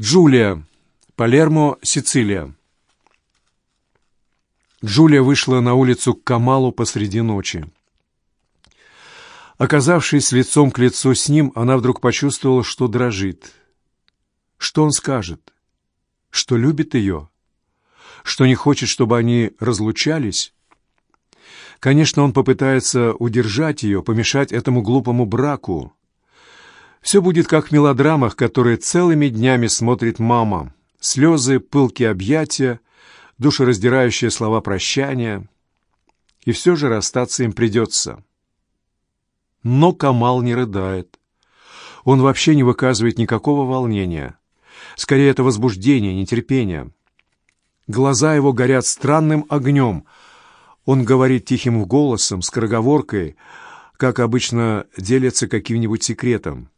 Джулия. Палермо, Сицилия. Джулия вышла на улицу к Камалу посреди ночи. Оказавшись лицом к лицу с ним, она вдруг почувствовала, что дрожит. Что он скажет? Что любит ее? Что не хочет, чтобы они разлучались? Конечно, он попытается удержать ее, помешать этому глупому браку. Все будет как в мелодрамах, которые целыми днями смотрит мама. Слезы, пылкие объятия, душераздирающие слова прощания. И все же расстаться им придется. Но Камал не рыдает. Он вообще не выказывает никакого волнения. Скорее, это возбуждение, нетерпение. Глаза его горят странным огнем — он говорит тихим голосом, скороговоркой, как обычно делится каким-нибудь секретом.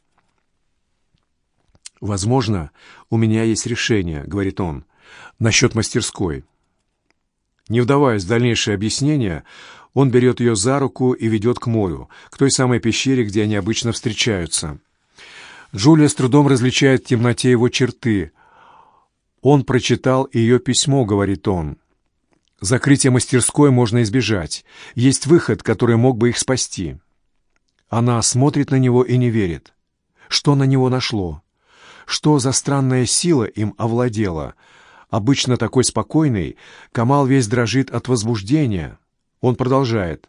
«Возможно, у меня есть решение», — говорит он, — «насчет мастерской». Не вдаваясь в дальнейшее объяснение, он берет ее за руку и ведет к морю, к той самой пещере, где они обычно встречаются. Джулия с трудом различает в темноте его черты. «Он прочитал ее письмо», — говорит он. Закрытие мастерской можно избежать. Есть выход, который мог бы их спасти. Она смотрит на него и не верит. Что на него нашло? Что за странная сила им овладела? Обычно такой спокойный, Камал весь дрожит от возбуждения. Он продолжает.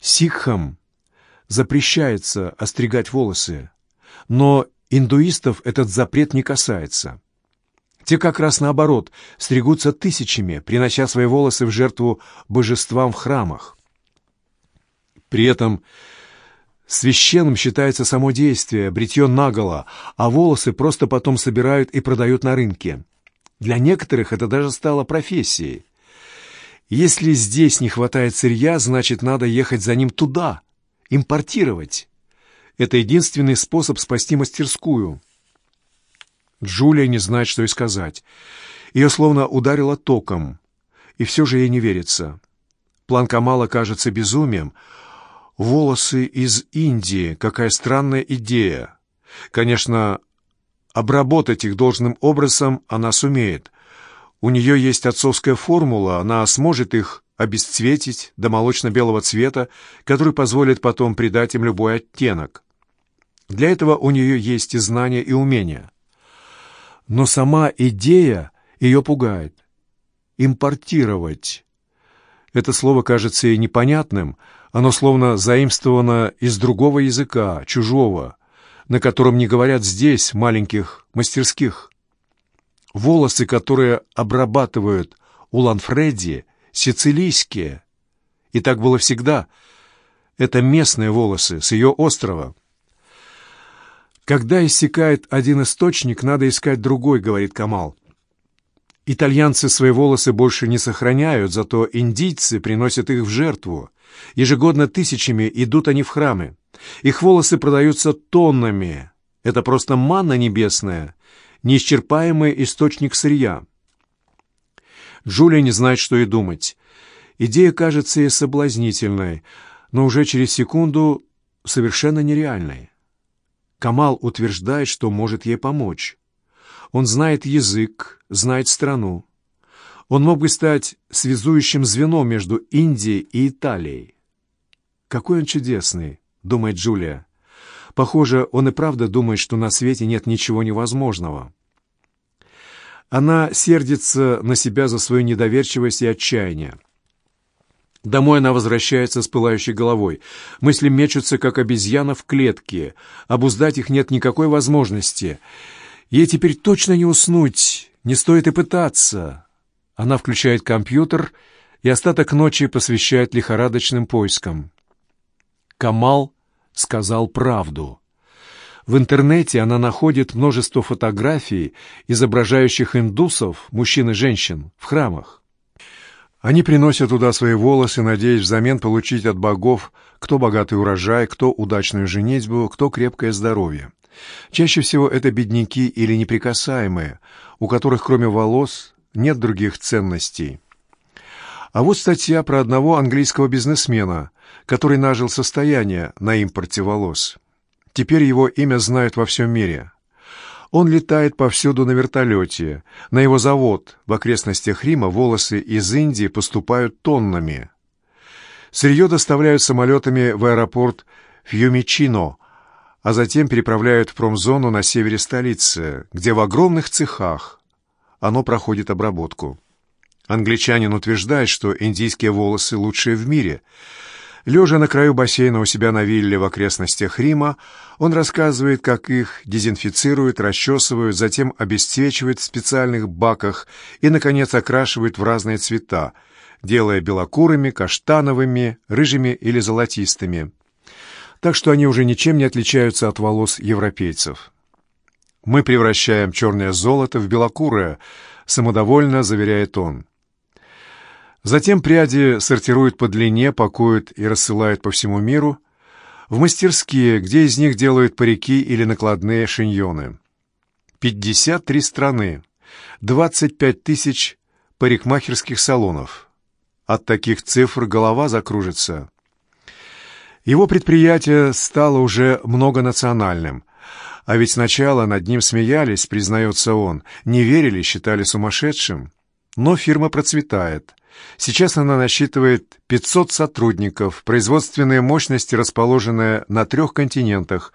Сикхам запрещается остригать волосы, но индуистов этот запрет не касается. Те как раз наоборот, стригутся тысячами, принося свои волосы в жертву божествам в храмах. При этом священным считается само действие, бритье наголо, а волосы просто потом собирают и продают на рынке. Для некоторых это даже стало профессией. Если здесь не хватает сырья, значит, надо ехать за ним туда, импортировать. Это единственный способ спасти мастерскую. Джулия не знает, что и сказать. Ее словно ударило током, и все же ей не верится. План Камала кажется безумием. Волосы из Индии, какая странная идея. Конечно, обработать их должным образом она сумеет. У нее есть отцовская формула, она сможет их обесцветить до молочно-белого цвета, который позволит потом придать им любой оттенок. Для этого у нее есть и знания, и умения но сама идея ее пугает. Импортировать. Это слово кажется ей непонятным, оно словно заимствовано из другого языка, чужого, на котором не говорят здесь, маленьких мастерских. Волосы, которые обрабатывают у Ланфредди, сицилийские. И так было всегда. Это местные волосы с ее острова. «Когда иссякает один источник, надо искать другой», — говорит Камал. Итальянцы свои волосы больше не сохраняют, зато индийцы приносят их в жертву. Ежегодно тысячами идут они в храмы. Их волосы продаются тоннами. Это просто манна небесная, неисчерпаемый источник сырья. Джулия не знает, что и думать. Идея кажется ей соблазнительной, но уже через секунду совершенно нереальной. Камал утверждает, что может ей помочь. Он знает язык, знает страну. Он мог бы стать связующим звеном между Индией и Италией. «Какой он чудесный», — думает Джулия. Похоже, он и правда думает, что на свете нет ничего невозможного. Она сердится на себя за свою недоверчивость и отчаяние. Домой она возвращается с пылающей головой. Мысли мечутся, как обезьяна в клетке. Обуздать их нет никакой возможности. Ей теперь точно не уснуть, не стоит и пытаться. Она включает компьютер и остаток ночи посвящает лихорадочным поискам. Камал сказал правду. В интернете она находит множество фотографий, изображающих индусов, мужчин и женщин, в храмах. Они приносят туда свои волосы, надеясь взамен получить от богов кто богатый урожай, кто удачную женитьбу, кто крепкое здоровье. Чаще всего это бедняки или неприкасаемые, у которых кроме волос нет других ценностей. А вот статья про одного английского бизнесмена, который нажил состояние на импорте волос. Теперь его имя знают во всем мире. Он летает повсюду на вертолете. На его завод в окрестностях Рима волосы из Индии поступают тоннами. Сырье доставляют самолетами в аэропорт Фьюмичино, а затем переправляют в промзону на севере столицы, где в огромных цехах оно проходит обработку. Англичанин утверждает, что индийские волосы лучшие в мире. Лежа на краю бассейна у себя на вилле в окрестностях Рима, он рассказывает, как их дезинфицируют, расчесывают, затем обесцвечивают в специальных баках и, наконец, окрашивают в разные цвета, делая белокурыми, каштановыми, рыжими или золотистыми. Так что они уже ничем не отличаются от волос европейцев. «Мы превращаем черное золото в белокурое», — самодовольно заверяет он. Затем пряди сортируют по длине, пакуют и рассылают по всему миру, в мастерские, где из них делают парики или накладные шиньоны. 53 страны, 25 тысяч парикмахерских салонов. От таких цифр голова закружится. Его предприятие стало уже многонациональным, а ведь сначала над ним смеялись, признается он, не верили, считали сумасшедшим. Но фирма процветает – Сейчас она насчитывает 500 сотрудников, производственные мощности, расположенные на трех континентах,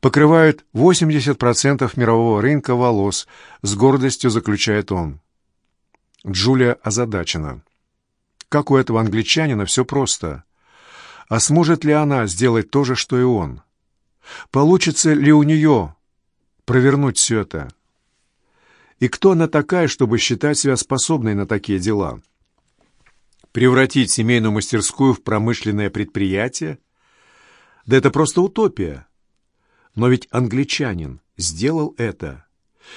покрывают 80% мирового рынка волос, с гордостью заключает он. Джулия озадачена. Как у этого англичанина все просто. А сможет ли она сделать то же, что и он? Получится ли у нее провернуть все это? И кто она такая, чтобы считать себя способной на такие дела? Превратить семейную мастерскую в промышленное предприятие? Да это просто утопия. Но ведь англичанин сделал это.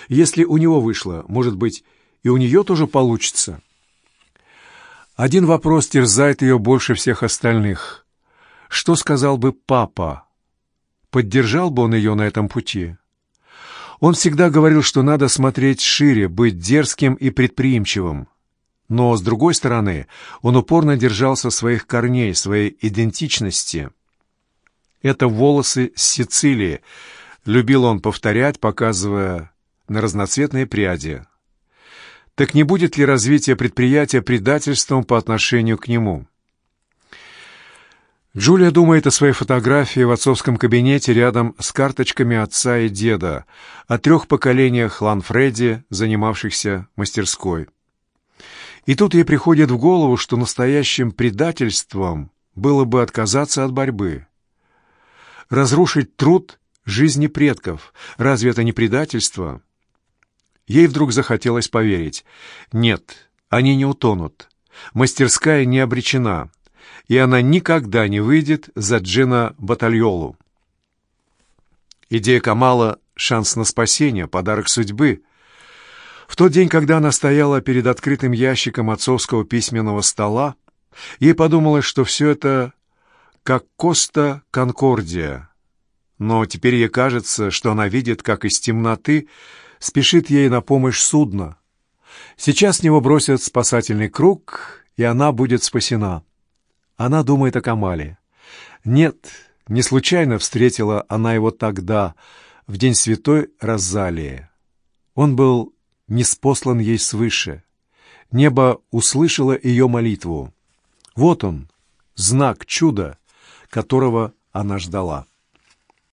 Если у него вышло, может быть, и у нее тоже получится. Один вопрос терзает ее больше всех остальных. Что сказал бы папа? Поддержал бы он ее на этом пути? Он всегда говорил, что надо смотреть шире, быть дерзким и предприимчивым. Но, с другой стороны, он упорно держался своих корней, своей идентичности. «Это волосы Сицилии», — любил он повторять, показывая на разноцветные пряди. Так не будет ли развитие предприятия предательством по отношению к нему? Джулия думает о своей фотографии в отцовском кабинете рядом с карточками отца и деда, о трех поколениях Ланфреди, занимавшихся мастерской. И тут ей приходит в голову, что настоящим предательством было бы отказаться от борьбы. Разрушить труд жизни предков. Разве это не предательство? Ей вдруг захотелось поверить. Нет, они не утонут. Мастерская не обречена, и она никогда не выйдет за Джина Батальолу. Идея Камала — шанс на спасение, подарок судьбы — в тот день, когда она стояла перед открытым ящиком отцовского письменного стола, ей подумалось, что все это как Коста Конкордия. Но теперь ей кажется, что она видит, как из темноты спешит ей на помощь судно. Сейчас с него бросят спасательный круг, и она будет спасена. Она думает о Камале. Нет, не случайно встретила она его тогда, в день святой Розалии. Он был не спослан ей свыше. Небо услышало ее молитву. Вот он, знак чуда, которого она ждала.